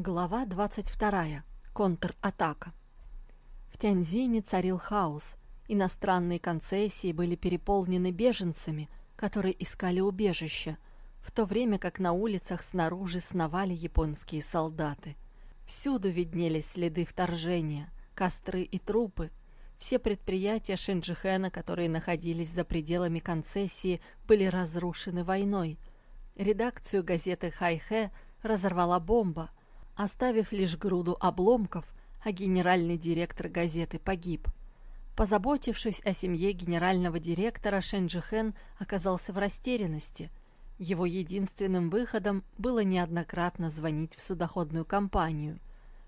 Глава 22. Контратака. В Тяньзине царил хаос. Иностранные концессии были переполнены беженцами, которые искали убежище, в то время как на улицах снаружи сновали японские солдаты. Всюду виднелись следы вторжения, костры и трупы. Все предприятия Шинджихена, которые находились за пределами концессии, были разрушены войной. Редакцию газеты «Хайхэ» разорвала бомба – оставив лишь груду обломков, а генеральный директор газеты погиб. Позаботившись о семье генерального директора, Шенджихен оказался в растерянности. Его единственным выходом было неоднократно звонить в судоходную компанию,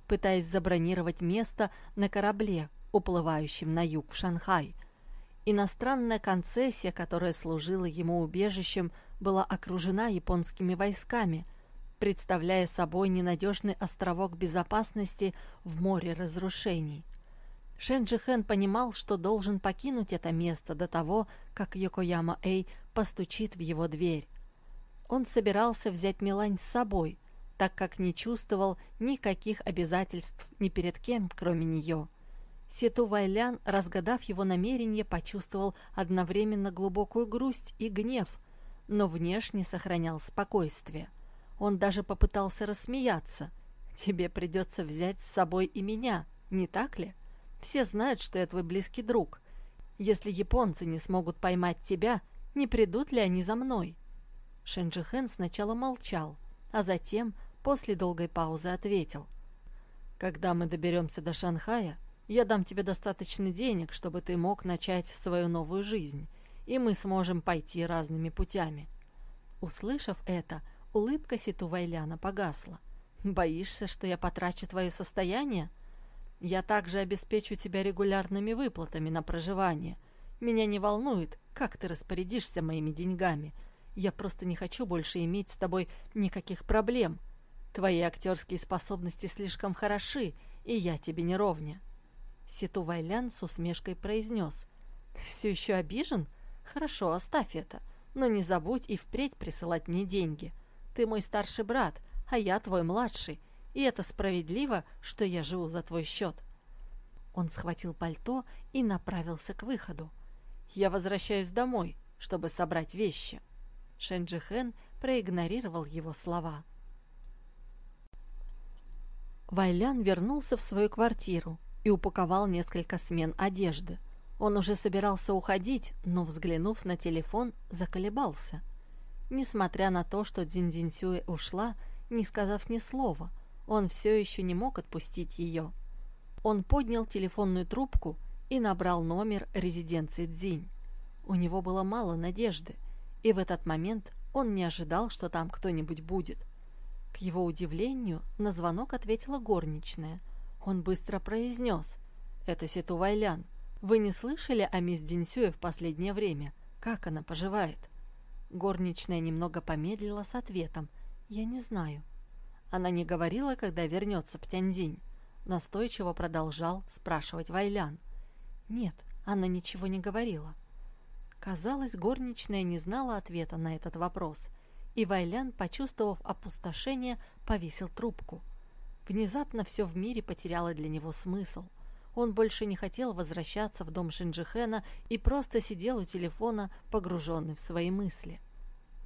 пытаясь забронировать место на корабле, уплывающем на юг в Шанхай. Иностранная концессия, которая служила ему убежищем, была окружена японскими войсками – представляя собой ненадежный островок безопасности в море разрушений. Шенджихен понимал, что должен покинуть это место до того, как Йокояма Эй постучит в его дверь. Он собирался взять Милань с собой, так как не чувствовал никаких обязательств ни перед кем, кроме нее. Сету Вайлян, разгадав его намерение, почувствовал одновременно глубокую грусть и гнев, но внешне сохранял спокойствие – он даже попытался рассмеяться. «Тебе придется взять с собой и меня, не так ли? Все знают, что я твой близкий друг. Если японцы не смогут поймать тебя, не придут ли они за мной?» Шенджихен сначала молчал, а затем, после долгой паузы, ответил. «Когда мы доберемся до Шанхая, я дам тебе достаточно денег, чтобы ты мог начать свою новую жизнь, и мы сможем пойти разными путями». Услышав это, Улыбка Ситу Вайляна погасла. «Боишься, что я потрачу твое состояние? Я также обеспечу тебя регулярными выплатами на проживание. Меня не волнует, как ты распорядишься моими деньгами. Я просто не хочу больше иметь с тобой никаких проблем. Твои актерские способности слишком хороши, и я тебе не ровня». Ситу Вайлян с усмешкой произнес. «Ты все еще обижен? Хорошо, оставь это. Но не забудь и впредь присылать мне деньги. Ты мой старший брат, а я твой младший, и это справедливо, что я живу за твой счет». Он схватил пальто и направился к выходу. «Я возвращаюсь домой, чтобы собрать вещи». Шенджи Хэн проигнорировал его слова. Вайлян вернулся в свою квартиру и упаковал несколько смен одежды. Он уже собирался уходить, но, взглянув на телефон, заколебался – Несмотря на то, что Дзин Сюэ ушла, не сказав ни слова, он все еще не мог отпустить ее. Он поднял телефонную трубку и набрал номер резиденции Дзинь. У него было мало надежды, и в этот момент он не ожидал, что там кто-нибудь будет. К его удивлению, на звонок ответила горничная. Он быстро произнес. «Это Сету Вайлян. Вы не слышали о мисс Динсюе в последнее время? Как она поживает?» Горничная немного помедлила с ответом. «Я не знаю». Она не говорила, когда вернется в Тяньзинь. Настойчиво продолжал спрашивать Вайлян. «Нет, она ничего не говорила». Казалось, горничная не знала ответа на этот вопрос, и Вайлян, почувствовав опустошение, повесил трубку. Внезапно все в мире потеряло для него смысл. Он больше не хотел возвращаться в дом Шинджихена и просто сидел у телефона, погруженный в свои мысли.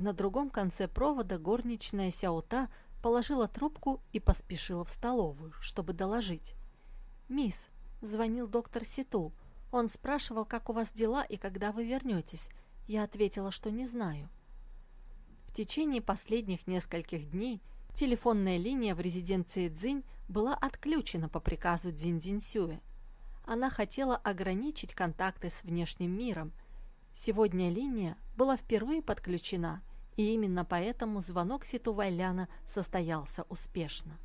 На другом конце провода горничная Сяута положила трубку и поспешила в столовую, чтобы доложить. «Мисс, звонил доктор Ситу. Он спрашивал, как у вас дела и когда вы вернетесь. Я ответила, что не знаю». В течение последних нескольких дней телефонная линия в резиденции Цзинь была отключена по приказу Цзинь Цзиньсюэ. Она хотела ограничить контакты с внешним миром. Сегодня линия была впервые подключена, и именно поэтому звонок Ситу Вайляна состоялся успешно.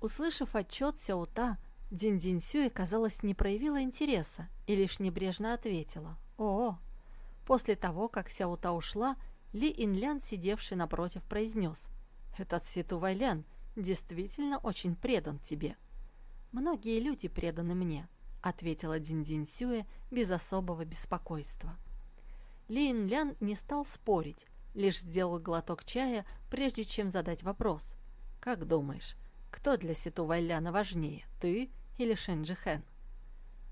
Услышав отчет Сяута, Дин Дин Сюэ, казалось, не проявила интереса и лишь небрежно ответила «О!». После того, как Сяута ушла, Ли Инлян, сидевший напротив, произнес «Этот Ситу Вайлян действительно очень предан тебе». «Многие люди преданы мне», ответила Дин-Дин Сюэ без особого беспокойства. Лин Лян не стал спорить, лишь сделал глоток чая, прежде чем задать вопрос. «Как думаешь, Кто для Ситу Вайляна важнее, ты или Шенджихен?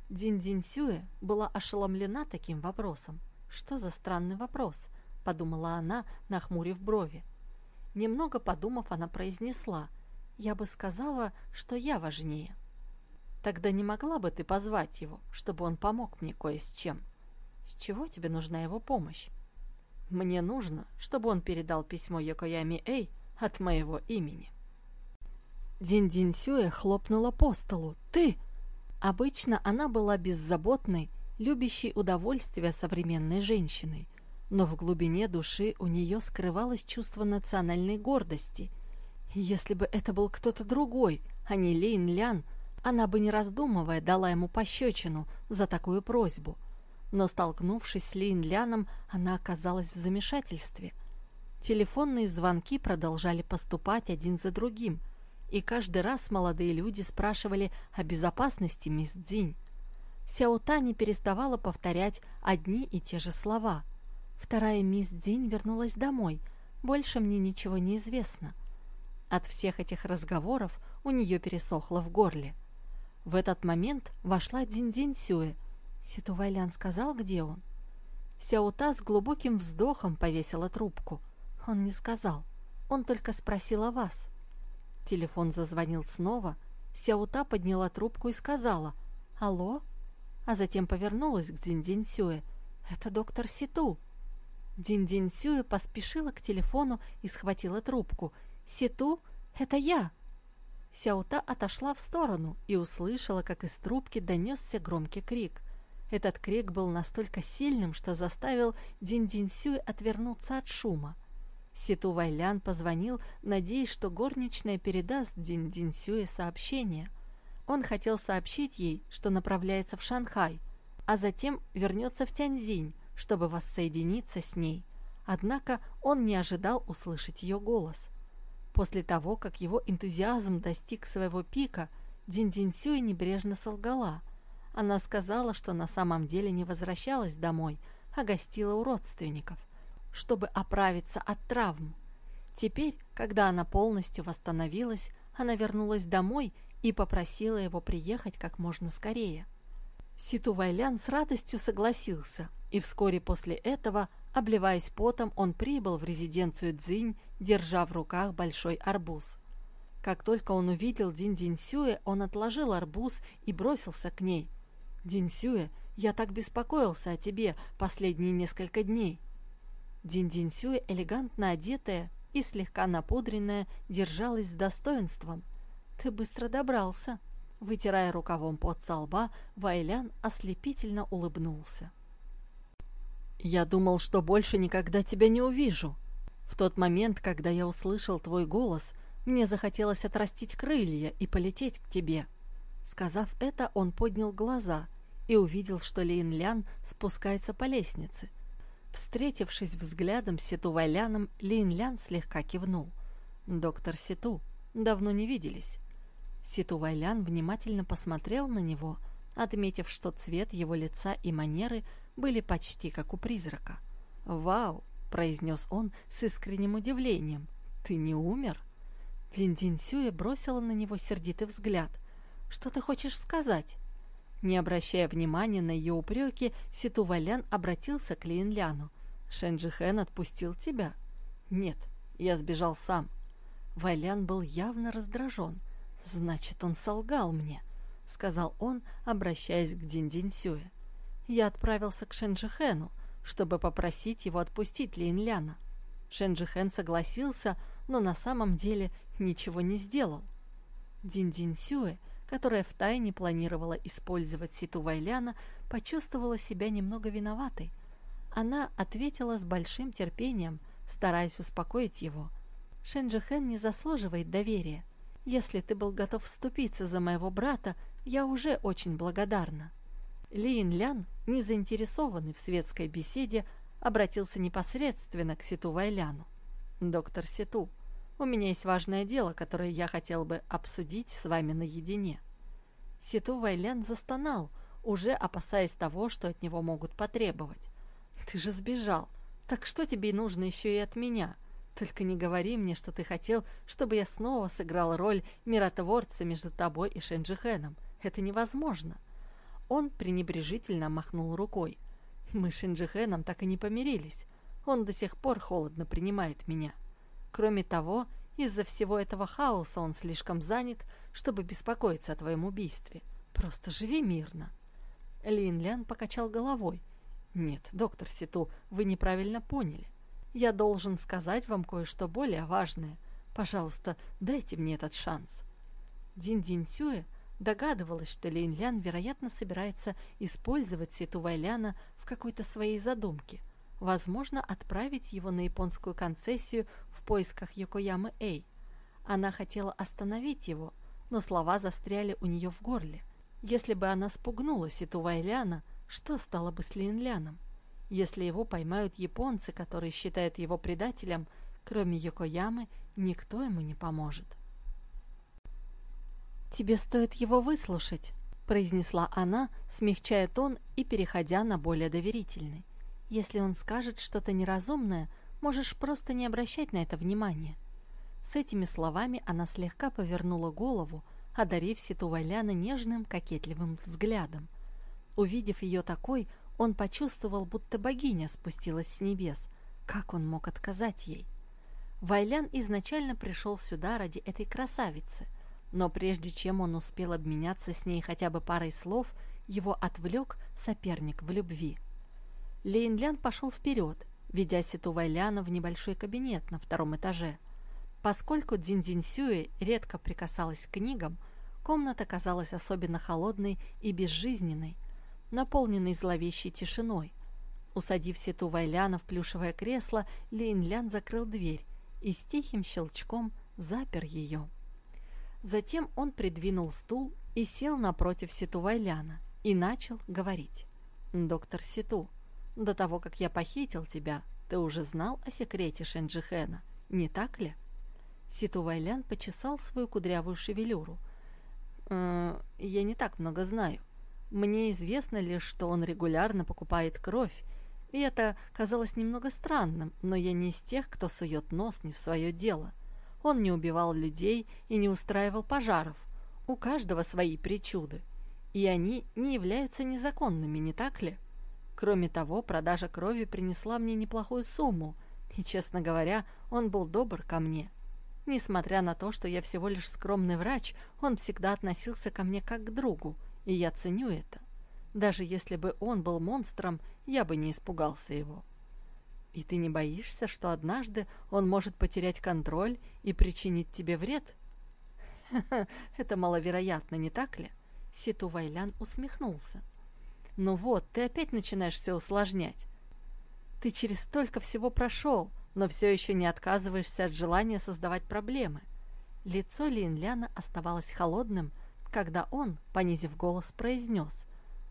Дин Дин Сюэ была ошеломлена таким вопросом. «Что за странный вопрос?» – подумала она, нахмурив брови. Немного подумав, она произнесла, «Я бы сказала, что я важнее». «Тогда не могла бы ты позвать его, чтобы он помог мне кое с чем?» «С чего тебе нужна его помощь?» «Мне нужно, чтобы он передал письмо Йокоями Эй от моего имени». Дин Дин Сюэ хлопнула по столу. «Ты!» Обычно она была беззаботной, любящей удовольствия современной женщиной, но в глубине души у нее скрывалось чувство национальной гордости. Если бы это был кто-то другой, а не Лейн Лян, она бы, не раздумывая, дала ему пощечину за такую просьбу. Но, столкнувшись с Лейн Ляном, она оказалась в замешательстве. Телефонные звонки продолжали поступать один за другим, и каждый раз молодые люди спрашивали о безопасности мисс Дзинь. Сяота не переставала повторять одни и те же слова – Вторая мисс Динь вернулась домой. Больше мне ничего не известно. От всех этих разговоров у нее пересохло в горле. В этот момент вошла Дин-Дин Сюэ. Ситу Вайлян сказал, где он. Сяута с глубоким вздохом повесила трубку. Он не сказал. Он только спросил о вас. Телефон зазвонил снова. Сяута подняла трубку и сказала «Алло?», а затем повернулась к Дин-Дин Сюэ. «Это доктор Ситу». Дин-Дин Сюэ поспешила к телефону и схватила трубку. «Ситу, это я!» Сяута отошла в сторону и услышала, как из трубки донесся громкий крик. Этот крик был настолько сильным, что заставил Дин-Дин Сюэ отвернуться от шума. Ситу Вайлян позвонил, надеясь, что горничная передаст Дин-Дин Сюэ сообщение. Он хотел сообщить ей, что направляется в Шанхай, а затем вернется в Тяньзинь, чтобы воссоединиться с ней, однако он не ожидал услышать ее голос. После того, как его энтузиазм достиг своего пика, Дин-Дин Сюй небрежно солгала. Она сказала, что на самом деле не возвращалась домой, а гостила у родственников, чтобы оправиться от травм. Теперь, когда она полностью восстановилась, она вернулась домой и попросила его приехать как можно скорее. Ситу Вайлян с радостью согласился, и вскоре после этого, обливаясь потом, он прибыл в резиденцию Цзинь, держа в руках большой арбуз. Как только он увидел Дин Дин Сюэ, он отложил арбуз и бросился к ней. «Дин Сюэ, я так беспокоился о тебе последние несколько дней». Дин Дин Сюэ, элегантно одетая и слегка напудренная, держалась с достоинством. «Ты быстро добрался». Вытирая рукавом пот со лба, Вайлян ослепительно улыбнулся. «Я думал, что больше никогда тебя не увижу. В тот момент, когда я услышал твой голос, мне захотелось отрастить крылья и полететь к тебе». Сказав это, он поднял глаза и увидел, что Лейн Лян спускается по лестнице. Встретившись взглядом с Ситу Вайляном, Лейн Лян слегка кивнул. «Доктор Ситу, давно не виделись». Ситу Вайлян внимательно посмотрел на него, отметив, что цвет его лица и манеры – были почти как у призрака. «Вау!» – произнес он с искренним удивлением. «Ты не умер?» Дин-Дин Сюэ бросила на него сердитый взгляд. «Что ты хочешь сказать?» Не обращая внимания на ее упреки, Ситу Валян обратился к Лин Ляну. «Шенджи Хэн отпустил тебя?» «Нет, я сбежал сам». Валян был явно раздражен. «Значит, он солгал мне», — сказал он, обращаясь к Дин Дин Сюэ я отправился к Шенджихену, чтобы попросить его отпустить Линляна. Шенджихен согласился, но на самом деле ничего не сделал. Дин-Дин Сюэ, которая втайне планировала использовать Ситу Вайляна, почувствовала себя немного виноватой. Она ответила с большим терпением, стараясь успокоить его. «Шенджихен не заслуживает доверия. Если ты был готов вступиться за моего брата, я уже очень благодарна». Лин Лян, не заинтересованный в светской беседе, обратился непосредственно к Ситу Вайляну. «Доктор Ситу, у меня есть важное дело, которое я хотел бы обсудить с вами наедине». Ситу Вайлян застонал, уже опасаясь того, что от него могут потребовать. «Ты же сбежал. Так что тебе нужно еще и от меня? Только не говори мне, что ты хотел, чтобы я снова сыграл роль миротворца между тобой и Шенджихеном. Это невозможно. Он пренебрежительно махнул рукой. Мы с Шенджихеном так и не помирились. Он до сих пор холодно принимает меня. Кроме того, из-за всего этого хаоса он слишком занят, чтобы беспокоиться о твоем убийстве. Просто живи мирно. Лин Лян покачал головой. Нет, доктор Ситу, вы неправильно поняли. Я должен сказать вам кое-что более важное. Пожалуйста, дайте мне этот шанс. Дин Дин Сюэ догадывалась, что Лин Лян, вероятно, собирается использовать Ситу Вайляна в какой-то своей задумке. Возможно, отправить его на японскую концессию в поисках Йокоямы Эй. Она хотела остановить его, но слова застряли у нее в горле. Если бы она спугнула Ситу Вайляна, что стало бы с Линляном? Если его поймают японцы, которые считают его предателем, кроме Йокоямы, никто ему не поможет. «Тебе стоит его выслушать», — произнесла она, смягчая тон и переходя на более доверительный. «Если он скажет что-то неразумное, можешь просто не обращать на это внимания». С этими словами она слегка повернула голову, одарив Ситу Вайляна нежным, кокетливым взглядом. Увидев ее такой, он почувствовал, будто богиня спустилась с небес. Как он мог отказать ей? Вайлян изначально пришел сюда ради этой красавицы, но прежде чем он успел обменяться с ней хотя бы парой слов, его отвлек соперник в любви. Лейнлян пошел вперед, ведя Ситу Вайляна в небольшой кабинет на втором этаже. Поскольку Дзин Сюэ редко прикасалась к книгам, комната казалась особенно холодной и безжизненной, наполненный зловещей тишиной. Усадив Сету Вайляна в плюшевое кресло, Лин закрыл дверь и с тихим щелчком запер ее. Затем он придвинул стул и сел напротив Сету Вайляна и начал говорить. «Доктор Сету, до того, как я похитил тебя, ты уже знал о секрете Шенджихена, не так ли?» Ситу Вайлян почесал свою кудрявую шевелюру. «Э, «Я не так много знаю. Мне известно лишь, что он регулярно покупает кровь, и это казалось немного странным, но я не из тех, кто сует нос не в свое дело. Он не убивал людей и не устраивал пожаров. У каждого свои причуды. И они не являются незаконными, не так ли? Кроме того, продажа крови принесла мне неплохую сумму, и, честно говоря, он был добр ко мне. Несмотря на то, что я всего лишь скромный врач, он всегда относился ко мне как к другу, и я ценю это. Даже если бы он был монстром, я бы не испугался его. И ты не боишься, что однажды он может потерять контроль и причинить тебе вред? Это маловероятно, не так ли? Ситу Вайлян усмехнулся. Ну вот, ты опять начинаешь все усложнять. Ты через столько всего прошел, но все еще не отказываешься от желания создавать проблемы. Лицо Лин Ляна оставалось холодным, когда он, понизив голос, произнес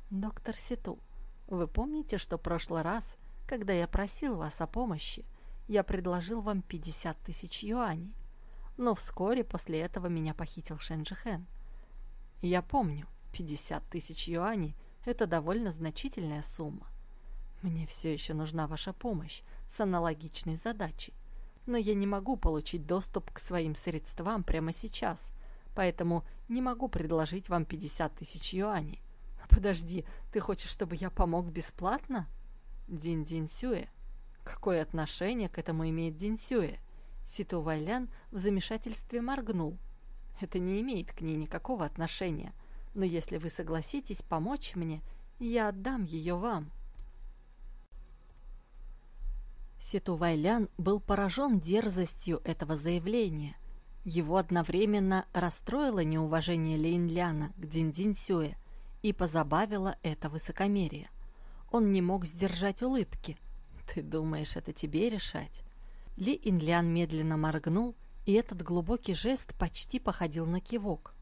«Доктор Ситу, вы помните, что прошлый раз, когда я просил вас о помощи, я предложил вам 50 тысяч юаней, но вскоре после этого меня похитил Шенджихен. Я помню, 50 тысяч юаней – это довольно значительная сумма. Мне все еще нужна ваша помощь с аналогичной задачей, но я не могу получить доступ к своим средствам прямо сейчас – поэтому не могу предложить вам 50 тысяч юаней. Подожди, ты хочешь, чтобы я помог бесплатно? Дин-Дин Сюэ. Какое отношение к этому имеет Дин Сюэ? Ситу Вайлян в замешательстве моргнул. Это не имеет к ней никакого отношения, но если вы согласитесь помочь мне, я отдам ее вам. Ситу Вайлян был поражен дерзостью этого заявления. Его одновременно расстроило неуважение Лейнляна к Диндин Сюэ и позабавило это высокомерие. Он не мог сдержать улыбки. «Ты думаешь, это тебе решать?» Ли Инлян медленно моргнул, и этот глубокий жест почти походил на кивок.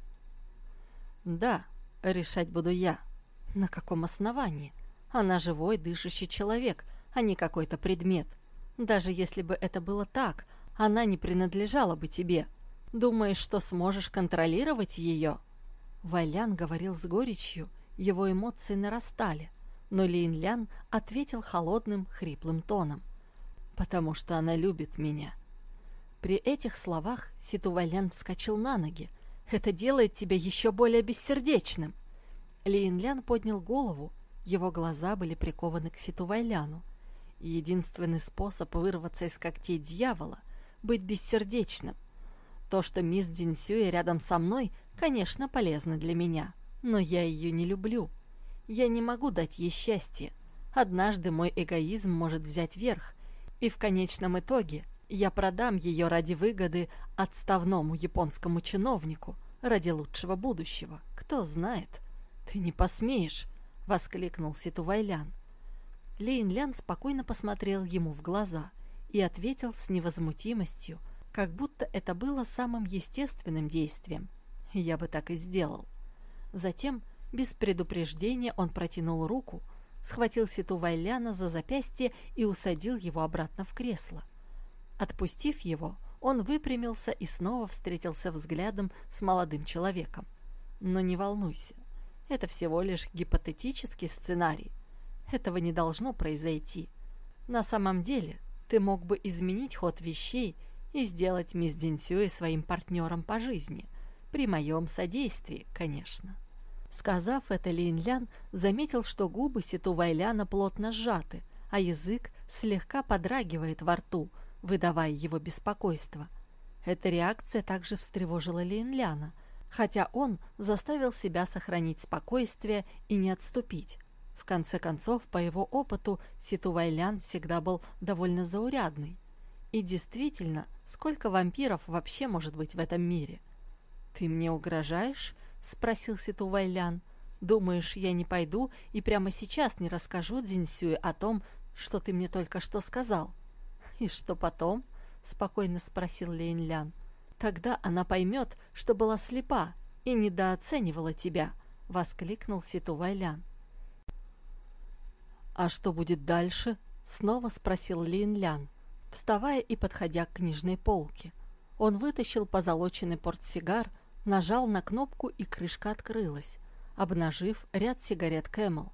«Да, решать буду я. На каком основании? Она живой, дышащий человек, а не какой-то предмет. Даже если бы это было так, она не принадлежала бы тебе». Думаешь, что сможешь контролировать ее?» Вайлян говорил с горечью, его эмоции нарастали, но Лин Лян ответил холодным, хриплым тоном. «Потому что она любит меня. При этих словах Ситу Вайлян вскочил на ноги. «Это делает тебя еще более бессердечным!» Лиин поднял голову. Его глаза были прикованы к Ситу Вайляну. Единственный способ вырваться из когтей дьявола — быть бессердечным. То, что мисс Динсюэ рядом со мной, конечно, полезно для меня, но я ее не люблю. Я не могу дать ей счастье. Однажды мой эгоизм может взять верх, и в конечном итоге я продам ее ради выгоды отставному японскому чиновнику, ради лучшего будущего. Кто знает? Ты не посмеешь, — воскликнул Ситувайлян. Лейн Лян спокойно посмотрел ему в глаза и ответил с невозмутимостью, как будто это было самым естественным действием. Я бы так и сделал. Затем, без предупреждения, он протянул руку, схватил Ситу Вайляна за запястье и усадил его обратно в кресло. Отпустив его, он выпрямился и снова встретился взглядом с молодым человеком. Но не волнуйся, это всего лишь гипотетический сценарий. Этого не должно произойти. На самом деле, ты мог бы изменить ход вещей и сделать мисс Динсюэ своим партнером по жизни. При моем содействии, конечно. Сказав это, Линлян заметил, что губы Ситу Вайляна плотно сжаты, а язык слегка подрагивает во рту, выдавая его беспокойство. Эта реакция также встревожила Линляна, хотя он заставил себя сохранить спокойствие и не отступить. В конце концов, по его опыту, Ситу Вайлян всегда был довольно заурядный. И действительно, сколько вампиров вообще может быть в этом мире? «Ты мне угрожаешь?» — спросил Ситу Вайлян. «Думаешь, я не пойду и прямо сейчас не расскажу Дзиньсюе о том, что ты мне только что сказал?» «И что потом?» — спокойно спросил Лейнлян. «Тогда она поймет, что была слепа и недооценивала тебя», — воскликнул Ситу Вайлян. «А что будет дальше?» — снова спросил Линлян, вставая и подходя к книжной полке. Он вытащил позолоченный портсигар, нажал на кнопку, и крышка открылась, обнажив ряд сигарет Camel.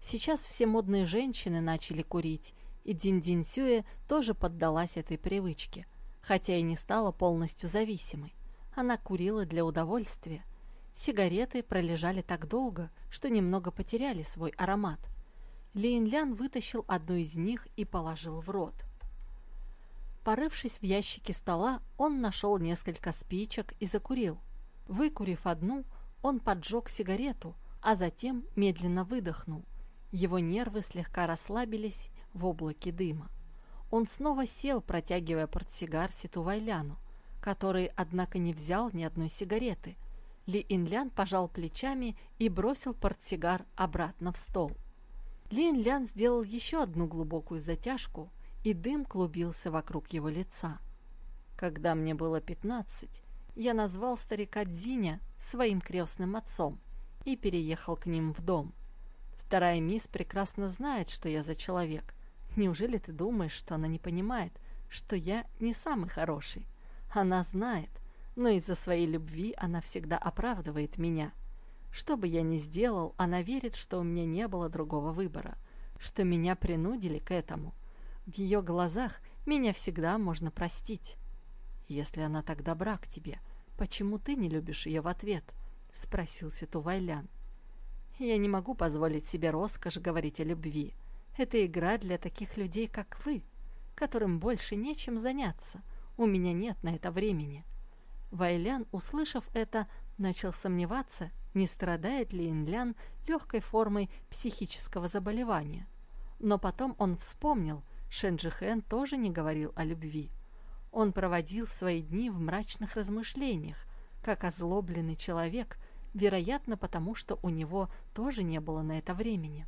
Сейчас все модные женщины начали курить, и Дин-Дин Сюэ тоже поддалась этой привычке, хотя и не стала полностью зависимой. Она курила для удовольствия. Сигареты пролежали так долго, что немного потеряли свой аромат. Лин Лян вытащил одну из них и положил в рот. Порывшись в ящике стола, он нашел несколько спичек и закурил. Выкурив одну, он поджег сигарету, а затем медленно выдохнул. Его нервы слегка расслабились в облаке дыма. Он снова сел, протягивая портсигар Ситу Вайляну, который, однако, не взял ни одной сигареты. Ли Инлян пожал плечами и бросил портсигар обратно в стол. Ли Инлян сделал еще одну глубокую затяжку, и дым клубился вокруг его лица. Когда мне было пятнадцать, я назвал старика Дзиня своим крестным отцом и переехал к ним в дом. Вторая мисс прекрасно знает, что я за человек. Неужели ты думаешь, что она не понимает, что я не самый хороший? Она знает, но из-за своей любви она всегда оправдывает меня. Что бы я ни сделал, она верит, что у меня не было другого выбора, что меня принудили к этому. В ее глазах меня всегда можно простить. Если она так добра к тебе, почему ты не любишь ее в ответ? — спросил Ситувайлян. Я не могу позволить себе роскошь говорить о любви. Это игра для таких людей, как вы, которым больше нечем заняться. У меня нет на это времени. Вайлян, услышав это, начал сомневаться, не страдает ли Инлян легкой формой психического заболевания. Но потом он вспомнил, Шенджихен тоже не говорил о любви. Он проводил свои дни в мрачных размышлениях, как озлобленный человек, вероятно, потому что у него тоже не было на это времени.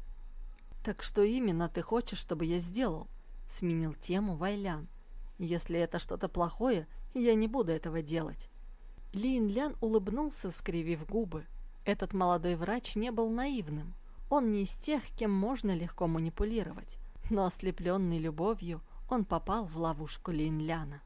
«Так что именно ты хочешь, чтобы я сделал?» — сменил тему Вайлян. «Если это что-то плохое, я не буду этого делать». Лин Лян улыбнулся, скривив губы. Этот молодой врач не был наивным. Он не из тех, кем можно легко манипулировать. Но ослепленный любовью, он попал в ловушку Лин Ляна.